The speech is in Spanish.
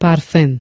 parfüm